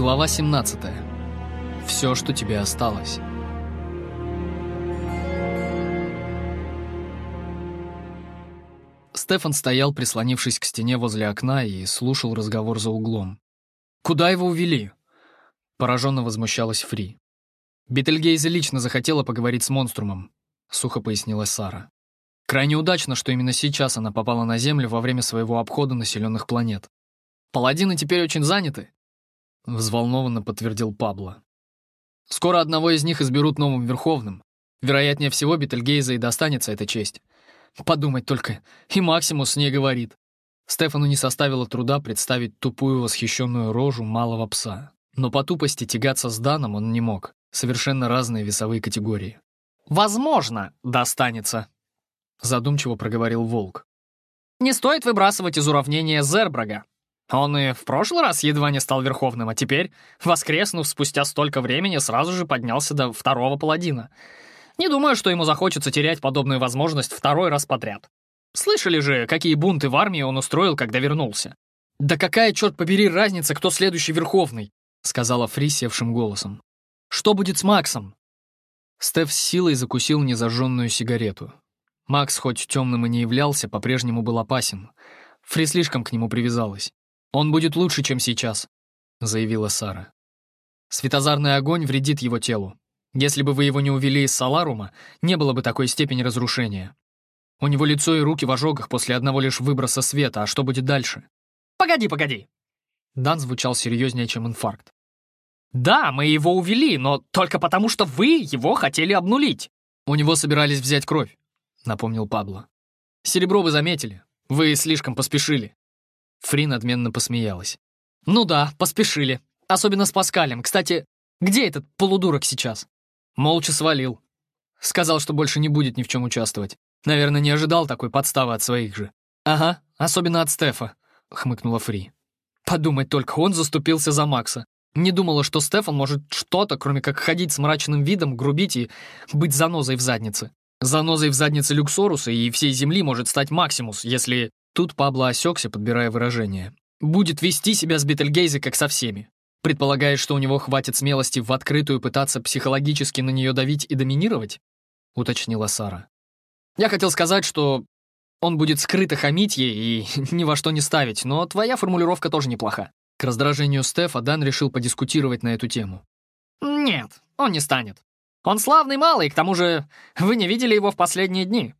Глава 17. Все, что тебе осталось. Стефан стоял, прислонившись к стене возле окна, и слушал разговор за углом. «Куда его увели?» Пораженно возмущалась Фри. Бетельгейзе лично захотела поговорить с монструмом, сухо пояснила Сара. Крайне удачно, что именно сейчас она попала на Землю во время своего обхода населенных планет. Паладины теперь очень заняты, взволнованно подтвердил Пабло. Скоро одного из них изберут новым верховным. Вероятнее всего, Бетельгейзе и достанется эта честь. Подумать только, и Максимус с ней говорит. Стефану не составило труда представить тупую восхищенную рожу малого пса. Но по тупости тягаться с Даном он не мог. Совершенно разные весовые категории. «Возможно, достанется», — задумчиво проговорил Волк. «Не стоит выбрасывать из уравнения Зербрага. Он и в прошлый раз едва не стал Верховным, а теперь, воскреснув спустя столько времени, сразу же поднялся до второго паладина. Не думаю, что ему захочется терять подобную возможность второй раз подряд. Слышали же, какие бунты в армии он устроил, когда вернулся? «Да какая, черт побери, разница, кто следующий Верховный?» — сказала Фри севшим голосом. «Что будет с Максом?» Стеф с силой закусил незажженную сигарету. Макс, хоть темным и не являлся, по-прежнему был опасен. Фри слишком к нему привязалась. «Он будет лучше, чем сейчас», — заявила Сара. «Светозарный огонь вредит его телу. Если бы вы его не увели из Саларума, не было бы такой степени разрушения. У него лицо и руки в ожогах после одного лишь выброса света, а что будет дальше?» «Погоди, погоди!» Дан звучал серьезнее, чем инфаркт. «Да, мы его увели, но только потому, что вы его хотели обнулить». «У него собирались взять кровь», — напомнил Пабло. «Серебро вы заметили. Вы слишком поспешили». Фри надменно посмеялась. «Ну да, поспешили. Особенно с Паскалем. Кстати, где этот полудурок сейчас?» Молча свалил. Сказал, что больше не будет ни в чем участвовать. Наверное, не ожидал такой подставы от своих же. «Ага, особенно от Стефа», — хмыкнула Фри. Подумать только, он заступился за Макса. Не думала, что Стефан может что-то, кроме как ходить с мрачным видом, грубить и быть занозой в заднице. Занозой в заднице Люксоруса и всей Земли может стать Максимус, если Тут Пабло осекся, подбирая выражение. «Будет вести себя с Бетельгейзе, как со всеми. Предполагая, что у него хватит смелости в открытую пытаться психологически на нее давить и доминировать?» — уточнила Сара. «Я хотел сказать, что он будет скрыто хамить ей и ни во что не ставить, но твоя формулировка тоже неплоха». К раздражению Стефа Дан решил подискутировать на эту тему. «Нет, он не станет. Он славный малый, к тому же вы не видели его в последние дни.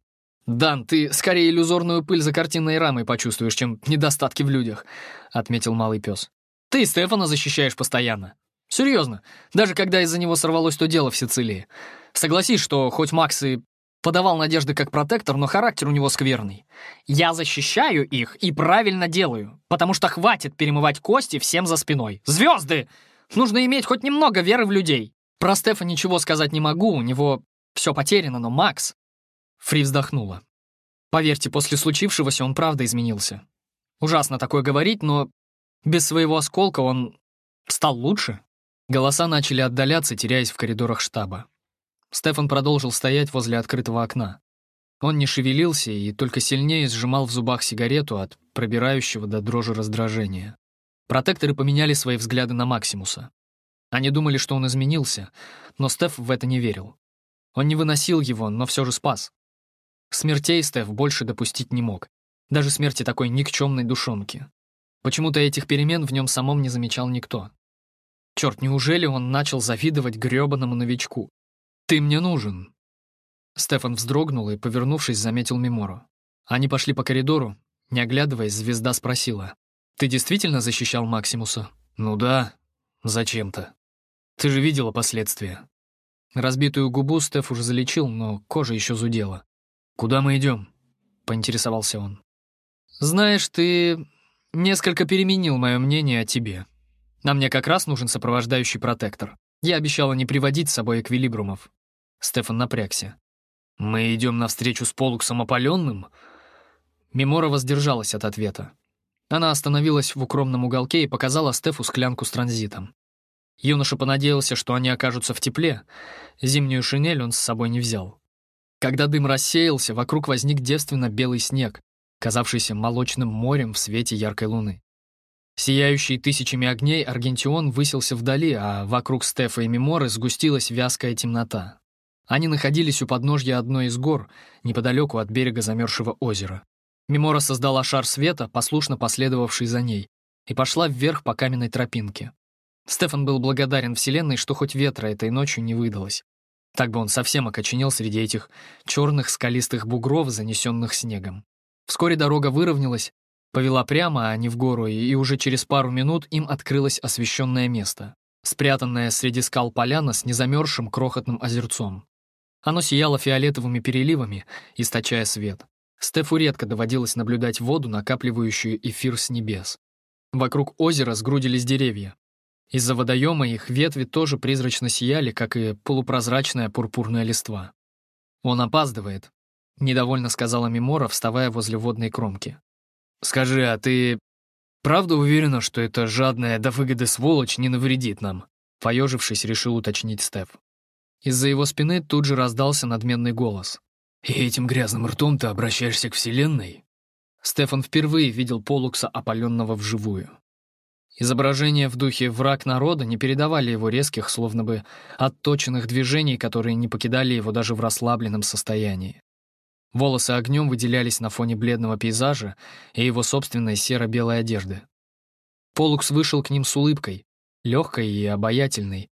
«Дан, ты скорее иллюзорную пыль за картинной рамой почувствуешь, чем недостатки в людях», — отметил малый пес. «Ты Стефана защищаешь постоянно. Серьезно, даже когда из-за него сорвалось то дело в Сицилии. Согласись, что хоть Макс и подавал надежды как протектор, но характер у него скверный. Я защищаю их и правильно делаю, потому что хватит перемывать кости всем за спиной. Звезды! Нужно иметь хоть немного веры в людей. Про Стефа ничего сказать не могу, у него все потеряно, но Макс... Фри вздохнула. Поверьте, после случившегося он правда изменился. Ужасно такое говорить, но без своего осколка он стал лучше. Голоса начали отдаляться, теряясь в коридорах штаба. Стефан продолжил стоять возле открытого окна. Он не шевелился и только сильнее сжимал в зубах сигарету от пробирающего до дрожи раздражения. Протекторы поменяли свои взгляды на Максимуса. Они думали, что он изменился, но Стеф в это не верил. Он не выносил его, но все же спас. Смертей Стеф больше допустить не мог. Даже смерти такой никчемной душонки. Почему-то этих перемен в нем самом не замечал никто. Черт, неужели он начал завидовать грёбаному новичку? «Ты мне нужен!» Стефан вздрогнул и, повернувшись, заметил Мемору. Они пошли по коридору. Не оглядываясь, звезда спросила. «Ты действительно защищал Максимуса?» «Ну да. Зачем-то. Ты же видела последствия». Разбитую губу Стеф уже залечил, но кожа еще зудела. «Куда мы идем?» — поинтересовался он. «Знаешь, ты несколько переменил мое мнение о тебе. А мне как раз нужен сопровождающий протектор. Я обещала не приводить с собой эквилибрумов». Стефан напрягся. «Мы идем навстречу с Полуксом опаленным?» Мемора воздержалась от ответа. Она остановилась в укромном уголке и показала Стефу склянку с транзитом. Юноша понадеялся, что они окажутся в тепле. Зимнюю шинель он с собой не взял. Когда дым рассеялся, вокруг возник девственно белый снег, казавшийся молочным морем в свете яркой луны. Сияющий тысячами огней Аргентион высился вдали, а вокруг Стефа и Меморы сгустилась вязкая темнота. Они находились у подножья одной из гор, неподалеку от берега замерзшего озера. Мемора создала шар света, послушно последовавший за ней, и пошла вверх по каменной тропинке. Стефан был благодарен Вселенной, что хоть ветра этой ночью не выдалось. Так бы он совсем окоченел среди этих черных скалистых бугров, занесенных снегом. Вскоре дорога выровнялась, повела прямо, а не в гору, и уже через пару минут им открылось освещенное место, спрятанное среди скал поляна с незамерзшим крохотным озерцом. Оно сияло фиолетовыми переливами, источая свет. Стефу редко доводилось наблюдать воду, накапливающую эфир с небес. Вокруг озера сгрудились деревья. Из-за водоема их ветви тоже призрачно сияли, как и полупрозрачная пурпурная листва. «Он опаздывает», — недовольно сказала Мимора, вставая возле водной кромки. «Скажи, а ты правда уверена, что эта жадная до выгоды сволочь не навредит нам?» Поежившись, решил уточнить Стеф. Из-за его спины тут же раздался надменный голос. «И этим грязным ртом ты обращаешься к Вселенной?» Стефан впервые видел Полукса, опаленного вживую. Изображения в духе «враг народа» не передавали его резких, словно бы отточенных движений, которые не покидали его даже в расслабленном состоянии. Волосы огнем выделялись на фоне бледного пейзажа и его собственной серо-белой одежды. Полукс вышел к ним с улыбкой, легкой и обаятельной,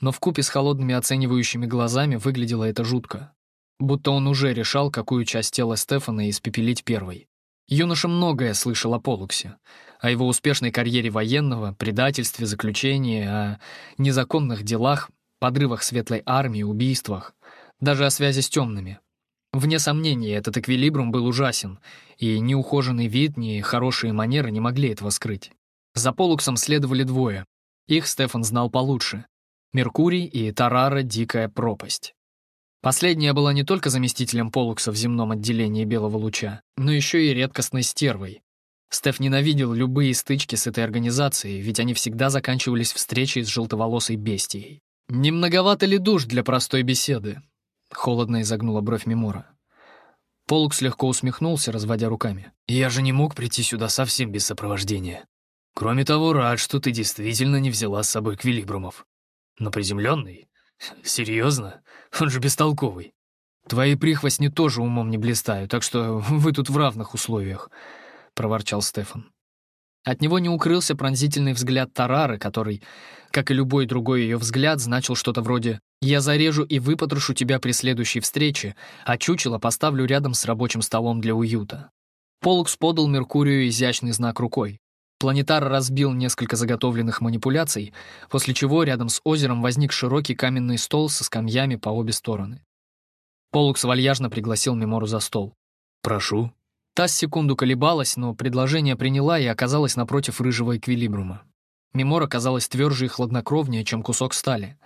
но вкупе с холодными оценивающими глазами выглядело это жутко. Будто он уже решал, какую часть тела Стефана испепелить первой. Юноша многое слышал о Полуксе, о его успешной карьере военного, предательстве, заключении, о незаконных делах, подрывах светлой армии, убийствах, даже о связи с темными. Вне сомнения, этот эквилибрум был ужасен, и ни ухоженный вид, ни хорошие манеры не могли этого скрыть. За Полуксом следовали двое. Их Стефан знал получше. Меркурий и Тарара Дикая пропасть. Последняя была не только заместителем Полукса в земном отделении Белого Луча, но еще и редкостной стервой. Стеф ненавидел любые стычки с этой организацией, ведь они всегда заканчивались встречей с желтоволосой бестией. «Не многовато ли душ для простой беседы?» — холодно изогнула бровь Мемора. Полукс легко усмехнулся, разводя руками. «Я же не мог прийти сюда совсем без сопровождения. Кроме того, рад, что ты действительно не взяла с собой Квилибрумов. Но приземленный? Серьезно? Он же бестолковый. Твои прихвостни тоже умом не блистают, так что вы тут в равных условиях», — проворчал Стефан. От него не укрылся пронзительный взгляд Тарары, который, как и любой другой ее взгляд, значил что-то вроде «Я зарежу и выпотрошу тебя при следующей встрече, а чучело поставлю рядом с рабочим столом для уюта». Полукс подал Меркурию изящный знак рукой. Планетар разбил несколько заготовленных манипуляций, после чего рядом с озером возник широкий каменный стол со скамьями по обе стороны. Полукс вальяжно пригласил Мемору за стол. «Прошу». Та секунду колебалась, но предложение приняла и оказалась напротив рыжего эквилибрума. Мемора казалась тверже и хладнокровнее, чем кусок стали.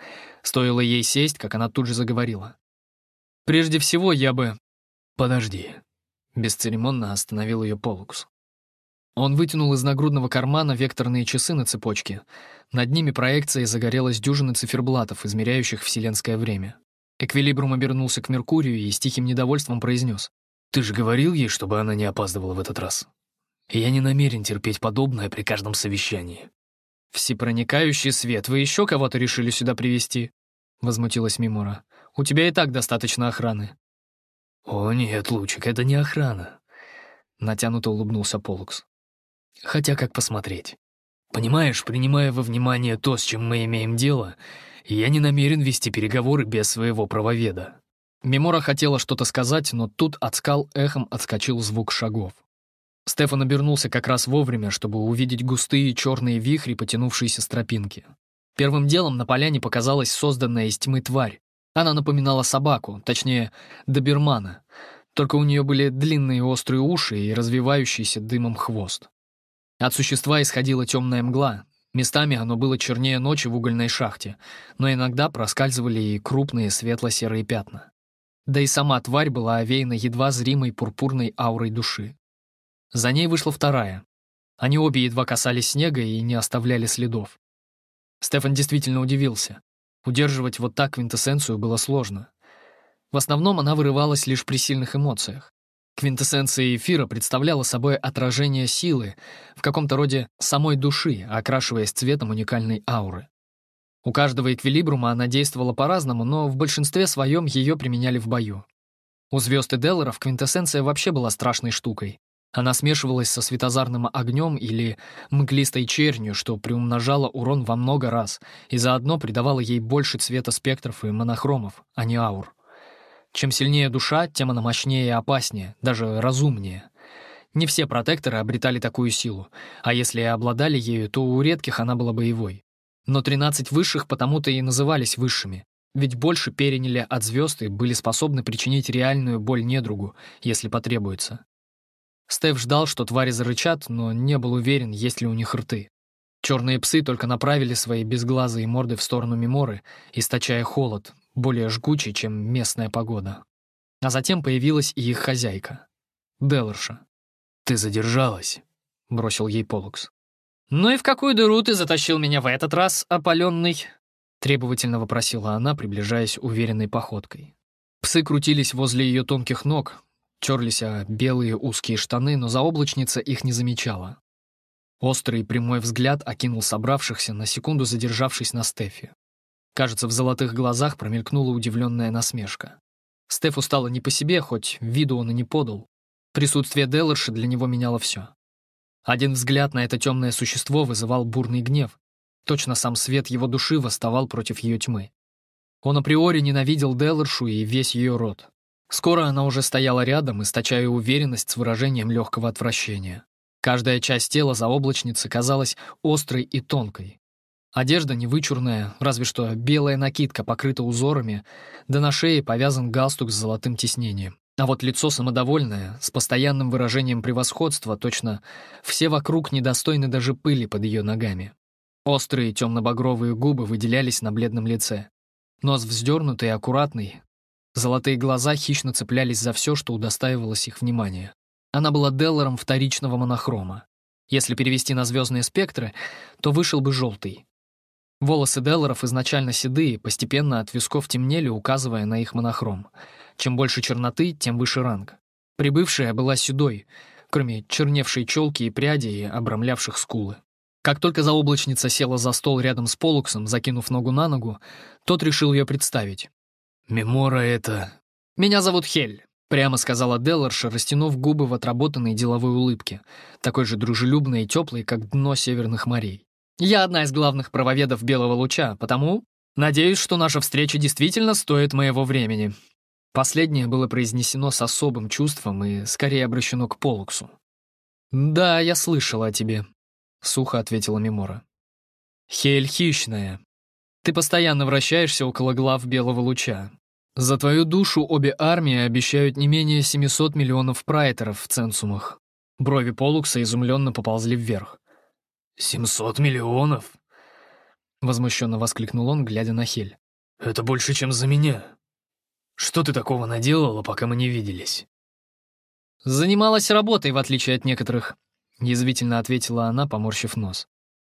Стоило ей сесть, как она тут же заговорила. «Прежде всего, я бы...» «Подожди», — бесцеремонно остановил ее Полукс. Он вытянул из нагрудного кармана векторные часы на цепочке. Над ними проекцией загорелась дюжина циферблатов, измеряющих вселенское время. Эквилибрум обернулся к Меркурию и с тихим недовольством произнес. «Ты же говорил ей, чтобы она не опаздывала в этот раз. Я не намерен терпеть подобное при каждом совещании». «Всепроникающий свет, вы еще кого-то решили сюда привести? возмутилась Мимора. «У тебя и так достаточно охраны». «О нет, Лучик, это не охрана», — натянуто улыбнулся Полукс. Хотя как посмотреть. Понимаешь, принимая во внимание то, с чем мы имеем дело, я не намерен вести переговоры без своего правоведа». Мемора хотела что-то сказать, но тут от скал эхом отскочил звук шагов. Стефан обернулся как раз вовремя, чтобы увидеть густые черные вихри, потянувшиеся с тропинки. Первым делом на поляне показалась созданная из тьмы тварь. Она напоминала собаку, точнее, добермана, только у нее были длинные острые уши и развивающийся дымом хвост. От существа исходила темная мгла. Местами оно было чернее ночи в угольной шахте, но иногда проскальзывали и крупные светло-серые пятна. Да и сама тварь была овеяна едва зримой пурпурной аурой души. За ней вышла вторая. Они обе едва касались снега и не оставляли следов. Стефан действительно удивился. Удерживать вот так квинтэссенцию было сложно. В основном она вырывалась лишь при сильных эмоциях. Квинтэссенция эфира представляла собой отражение силы, в каком-то роде самой души, окрашиваясь цветом уникальной ауры. У каждого эквилибрума она действовала по-разному, но в большинстве своем ее применяли в бою. У звезд и Делларов квинтэссенция вообще была страшной штукой. Она смешивалась со светозарным огнем или мглистой чернью, что приумножало урон во много раз и заодно придавало ей больше цвета спектров и монохромов, а не аур. Чем сильнее душа, тем она мощнее и опаснее, даже разумнее. Не все протекторы обретали такую силу, а если и обладали ею, то у редких она была боевой. Но 13 высших потому-то и назывались высшими, ведь больше переняли от звезд и были способны причинить реальную боль недругу, если потребуется. Стеф ждал, что твари зарычат, но не был уверен, есть ли у них рты. Черные псы только направили свои безглазые морды в сторону Меморы, источая холод, более жгучий, чем местная погода. А затем появилась и их хозяйка, Деларша. «Ты задержалась», — бросил ей Полукс. «Ну и в какую дыру ты затащил меня в этот раз, опаленный?» — требовательно вопросила она, приближаясь уверенной походкой. Псы крутились возле ее тонких ног, терлись о белые узкие штаны, но заоблачница их не замечала. Острый прямой взгляд окинул собравшихся, на секунду задержавшись на Стефе. Кажется, в золотых глазах промелькнула удивленная насмешка. Стефу стало не по себе, хоть виду он и не подал. Присутствие Делларши для него меняло все. Один взгляд на это темное существо вызывал бурный гнев. Точно сам свет его души восставал против ее тьмы. Он априори ненавидел Делларшу и весь ее род. Скоро она уже стояла рядом, источая уверенность с выражением легкого отвращения. Каждая часть тела заоблачницы казалась острой и тонкой. Одежда невычурная, разве что белая накидка покрыта узорами, да на шее повязан галстук с золотым тиснением. А вот лицо самодовольное, с постоянным выражением превосходства, точно все вокруг недостойны даже пыли под ее ногами. Острые темно-багровые губы выделялись на бледном лице. Нос вздернутый и аккуратный, Золотые глаза хищно цеплялись за все, что удостаивалось их внимания. Она была Делларом вторичного монохрома. Если перевести на звездные спектры, то вышел бы желтый. Волосы Делларов изначально седые, постепенно от висков темнели, указывая на их монохром. Чем больше черноты, тем выше ранг. Прибывшая была седой, кроме черневшей челки и прядей, обрамлявших скулы. Как только заоблачница села за стол рядом с Полуксом, закинув ногу на ногу, тот решил ее представить. «Мемора — это...» «Меня зовут Хель», — прямо сказала Делларша, растянув губы в отработанной деловой улыбке, такой же дружелюбной и теплой, как дно северных морей. «Я одна из главных правоведов Белого Луча, потому надеюсь, что наша встреча действительно стоит моего времени». Последнее было произнесено с особым чувством и скорее обращено к Полуксу. «Да, я слышала о тебе», — сухо ответила Мемора. «Хель хищная, ты постоянно вращаешься около глав Белого Луча. За твою душу обе армии обещают не менее 700 миллионов прайтеров в ценсумах. Брови Полукса изумленно поползли вверх. «Семьсот миллионов?» Возмущенно воскликнул он, глядя на Хель. «Это больше, чем за меня. Что ты такого наделала, пока мы не виделись?» «Занималась работой, в отличие от некоторых», — язвительно ответила она, поморщив нос.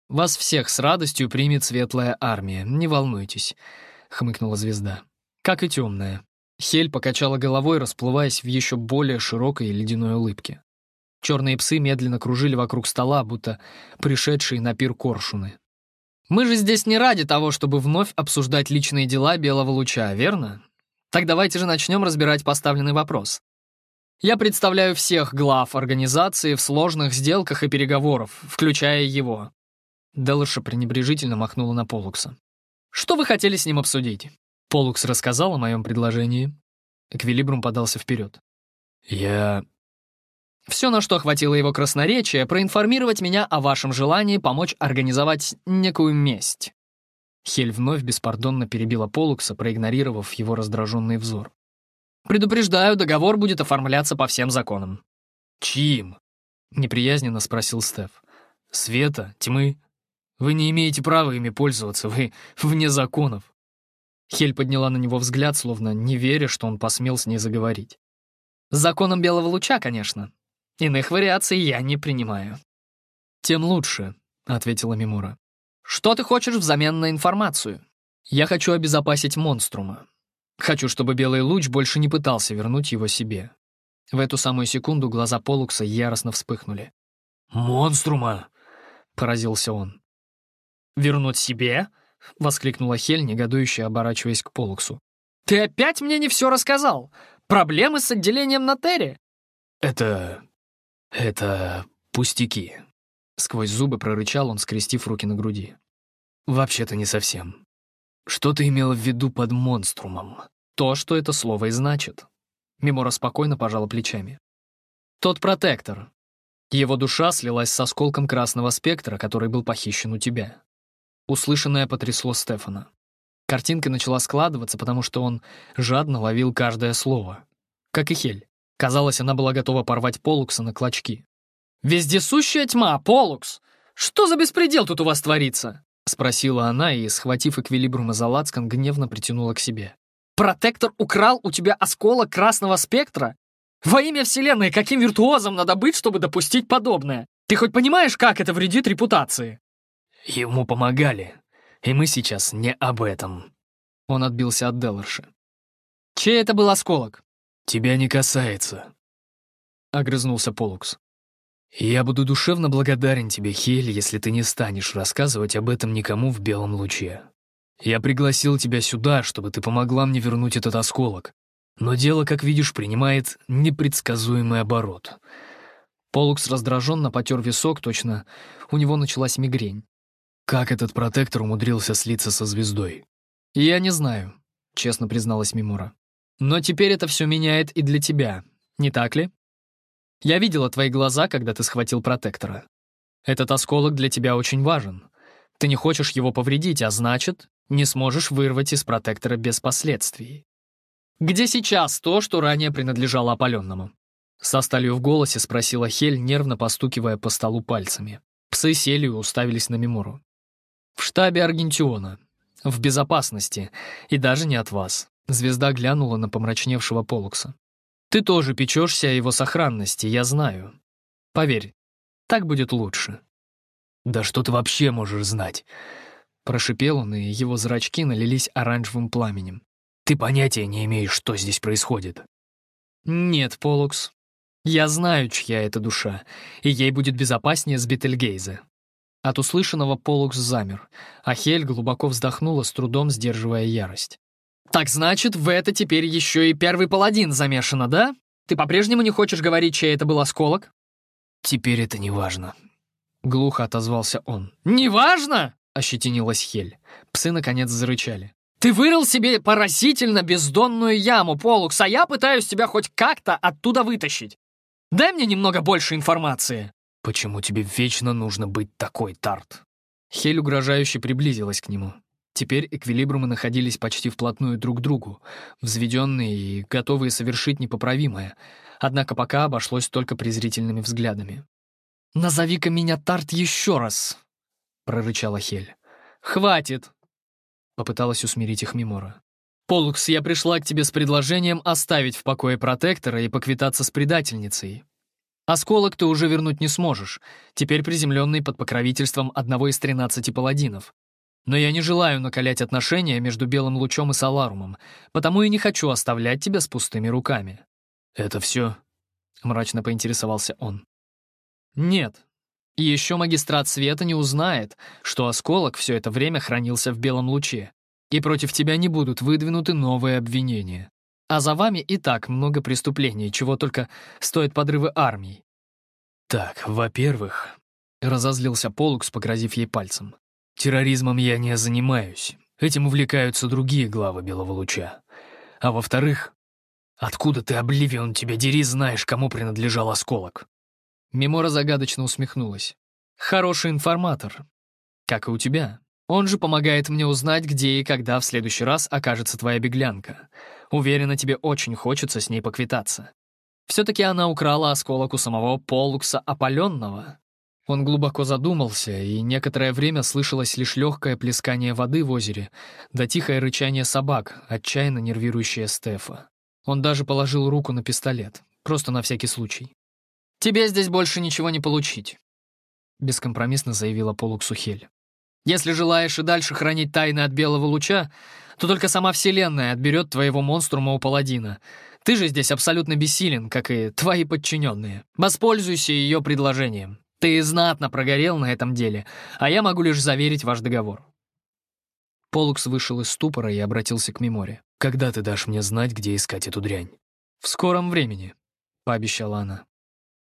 «Вас всех с радостью примет светлая армия, не волнуйтесь», — хмыкнула звезда. «Как и темная». Хель покачала головой, расплываясь в еще более широкой ледяной улыбке. Черные псы медленно кружили вокруг стола, будто пришедшие на пир коршуны. «Мы же здесь не ради того, чтобы вновь обсуждать личные дела Белого Луча, верно? Так давайте же начнем разбирать поставленный вопрос. Я представляю всех глав организации в сложных сделках и переговорах, включая его. Делыша пренебрежительно махнула на Полукса. «Что вы хотели с ним обсудить?» Полукс рассказал о моем предложении. Эквилибрум подался вперед. «Я...» Все, на что хватило его красноречия, проинформировать меня о вашем желании помочь организовать некую месть. Хель вновь беспардонно перебила Полукса, проигнорировав его раздраженный взор. «Предупреждаю, договор будет оформляться по всем законам». «Чьим?» — неприязненно спросил Стеф. «Света? Тьмы? Вы не имеете права ими пользоваться, вы вне законов». Хель подняла на него взгляд, словно не веря, что он посмел с ней заговорить. «С законом белого луча, конечно. Иных вариаций я не принимаю». «Тем лучше», — ответила Мимура. «Что ты хочешь взамен на информацию?» «Я хочу обезопасить монструма. Хочу, чтобы белый луч больше не пытался вернуть его себе. В эту самую секунду глаза Полукса яростно вспыхнули. «Монструма!» — поразился он. «Вернуть себе?» — воскликнула Хель, негодующе оборачиваясь к Полуксу. «Ты опять мне не все рассказал? Проблемы с отделением на Терре?» «Это... это пустяки», — сквозь зубы прорычал он, скрестив руки на груди. «Вообще-то не совсем. Что ты имела в виду под монструмом?» «То, что это слово и значит». Мемора спокойно пожала плечами. «Тот протектор. Его душа слилась с осколком красного спектра, который был похищен у тебя». Услышанное потрясло Стефана. Картинка начала складываться, потому что он жадно ловил каждое слово. Как и Хель. Казалось, она была готова порвать Полукса на клочки. «Вездесущая тьма, Полукс! Что за беспредел тут у вас творится?» — спросила она и, схватив эквилибрум за лацкан, гневно притянула к себе. «Протектор украл у тебя осколок красного спектра? Во имя Вселенной, каким виртуозом надо быть, чтобы допустить подобное? Ты хоть понимаешь, как это вредит репутации?» «Ему помогали, и мы сейчас не об этом». Он отбился от Делларши. «Чей это был осколок?» «Тебя не касается», — огрызнулся Полукс. «Я буду душевно благодарен тебе, Хель, если ты не станешь рассказывать об этом никому в белом луче. Я пригласил тебя сюда, чтобы ты помогла мне вернуть этот осколок. Но дело, как видишь, принимает непредсказуемый оборот». Полукс раздраженно потер висок, точно у него началась мигрень. Как этот протектор умудрился слиться со звездой? Я не знаю, честно призналась Мимура. Но теперь это все меняет и для тебя, не так ли? Я видела твои глаза, когда ты схватил протектора. Этот осколок для тебя очень важен. Ты не хочешь его повредить, а значит, не сможешь вырвать из протектора без последствий. Где сейчас то, что ранее принадлежало опаленному? Со сталью в голосе спросила Хель, нервно постукивая по столу пальцами. Псы сели и уставились на Мемору. В штабе Аргентиона. В безопасности. И даже не от вас. Звезда глянула на помрачневшего Полукса. Ты тоже печешься о его сохранности, я знаю. Поверь, так будет лучше. Да что ты вообще можешь знать? Прошипел он, и его зрачки налились оранжевым пламенем. Ты понятия не имеешь, что здесь происходит. Нет, Полукс. Я знаю, чья это душа, и ей будет безопаснее с Бетельгейзе. От услышанного Полукс замер, а Хель глубоко вздохнула, с трудом сдерживая ярость. «Так значит, в это теперь еще и первый паладин замешано, да? Ты по-прежнему не хочешь говорить, чей это был осколок?» «Теперь это не важно», — глухо отозвался он. «Не важно?» — ощетинилась Хель. Псы, наконец, зарычали. «Ты вырыл себе поразительно бездонную яму, Полукс, а я пытаюсь тебя хоть как-то оттуда вытащить. Дай мне немного больше информации». «Почему тебе вечно нужно быть такой, Тарт?» Хель угрожающе приблизилась к нему. Теперь эквилибрумы находились почти вплотную друг к другу, взведенные и готовые совершить непоправимое, однако пока обошлось только презрительными взглядами. «Назови-ка меня Тарт еще раз!» — прорычала Хель. «Хватит!» — попыталась усмирить их Мимора. «Полукс, я пришла к тебе с предложением оставить в покое протектора и поквитаться с предательницей. Осколок ты уже вернуть не сможешь, теперь приземленный под покровительством одного из тринадцати паладинов. Но я не желаю накалять отношения между Белым Лучом и Саларумом, потому и не хочу оставлять тебя с пустыми руками». «Это все?» — мрачно поинтересовался он. «Нет. Еще магистрат Света не узнает, что осколок все это время хранился в Белом Луче, и против тебя не будут выдвинуты новые обвинения. А за вами и так много преступлений, чего только стоят подрывы армий. Так, во-первых, разозлился Полукс, погрозив ей пальцем. Терроризмом я не занимаюсь. Этим увлекаются другие главы Белого Луча. А во-вторых, откуда ты, Обливион, тебя дери, знаешь, кому принадлежал осколок? Мемора загадочно усмехнулась. Хороший информатор. Как и у тебя. Он же помогает мне узнать, где и когда в следующий раз окажется твоя беглянка. Уверена, тебе очень хочется с ней поквитаться. Все-таки она украла осколок у самого Полукса опаленного. Он глубоко задумался, и некоторое время слышалось лишь легкое плескание воды в озере, да тихое рычание собак, отчаянно нервирующее Стефа. Он даже положил руку на пистолет, просто на всякий случай. «Тебе здесь больше ничего не получить», — бескомпромиссно заявила Полуксу Хель. Если желаешь и дальше хранить тайны от белого луча, то только сама Вселенная отберет твоего монструма у паладина. Ты же здесь абсолютно бессилен, как и твои подчиненные. Воспользуйся ее предложением. Ты знатно прогорел на этом деле, а я могу лишь заверить ваш договор». Полукс вышел из ступора и обратился к Меморе. «Когда ты дашь мне знать, где искать эту дрянь?» «В скором времени», — пообещала она.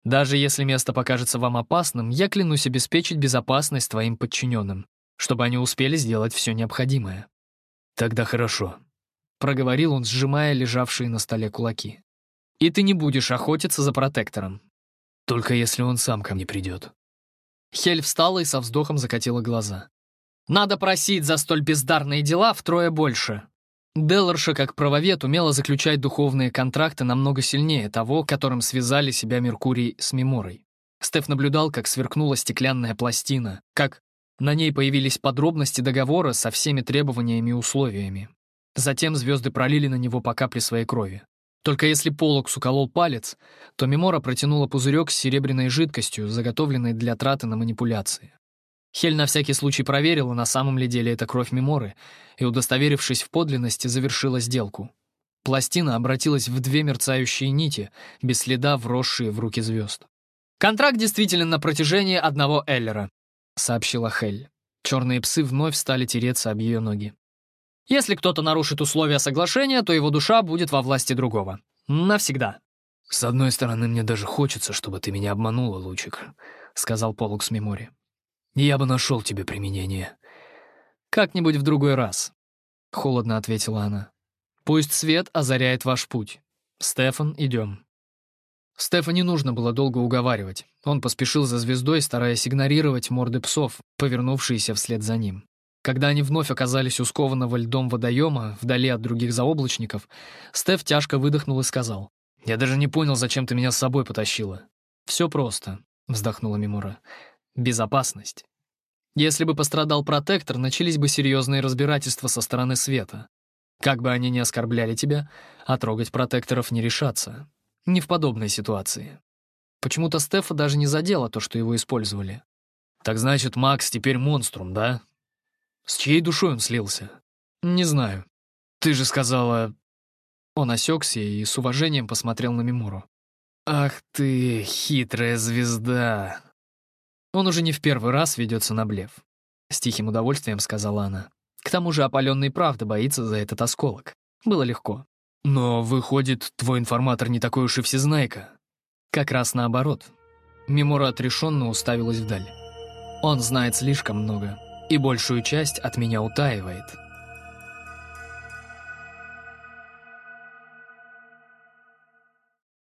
«Даже если место покажется вам опасным, я клянусь обеспечить безопасность твоим подчиненным, чтобы они успели сделать все необходимое». «Тогда хорошо», — проговорил он, сжимая лежавшие на столе кулаки. «И ты не будешь охотиться за протектором». «Только если он сам ко мне придет». Хель встала и со вздохом закатила глаза. «Надо просить за столь бездарные дела втрое больше». Делларша, как правовед, умела заключать духовные контракты намного сильнее того, которым связали себя Меркурий с Меморой. Стеф наблюдал, как сверкнула стеклянная пластина, как на ней появились подробности договора со всеми требованиями и условиями. Затем звезды пролили на него по капле своей крови. Только если Полокс уколол палец, то Мемора протянула пузырек с серебряной жидкостью, заготовленной для траты на манипуляции. Хель на всякий случай проверила, на самом ли деле это кровь Меморы, и, удостоверившись в подлинности, завершила сделку. Пластина обратилась в две мерцающие нити, без следа вросшие в руки звезд. «Контракт действительно на протяжении одного Эллера», — сообщила Хель. Черные псы вновь стали тереться об ее ноги. «Если кто-то нарушит условия соглашения, то его душа будет во власти другого. Навсегда». «С одной стороны, мне даже хочется, чтобы ты меня обманула, Лучик», — сказал Полукс Мемори. Я бы нашел тебе применение». «Как-нибудь в другой раз», — холодно ответила она. «Пусть свет озаряет ваш путь. Стефан, идем». Стефа не нужно было долго уговаривать. Он поспешил за звездой, стараясь игнорировать морды псов, повернувшиеся вслед за ним. Когда они вновь оказались у скованного льдом водоема, вдали от других заоблачников, Стеф тяжко выдохнул и сказал, «Я даже не понял, зачем ты меня с собой потащила». «Все просто», — вздохнула Мимура безопасность. Если бы пострадал протектор, начались бы серьезные разбирательства со стороны света. Как бы они ни оскорбляли тебя, а трогать протекторов не решаться. Не в подобной ситуации. Почему-то Стефа даже не задела то, что его использовали. Так значит, Макс теперь монструм, да? С чьей душой он слился? Не знаю. Ты же сказала... Он осекся и с уважением посмотрел на Мимуру. «Ах ты, хитрая звезда!» Он уже не в первый раз ведется на блеф. С тихим удовольствием сказала она. К тому же опаленный правда боится за этот осколок. Было легко. Но, выходит, твой информатор не такой уж и всезнайка. Как раз наоборот. Мемора отрешенно уставилась вдаль. Он знает слишком много, и большую часть от меня утаивает.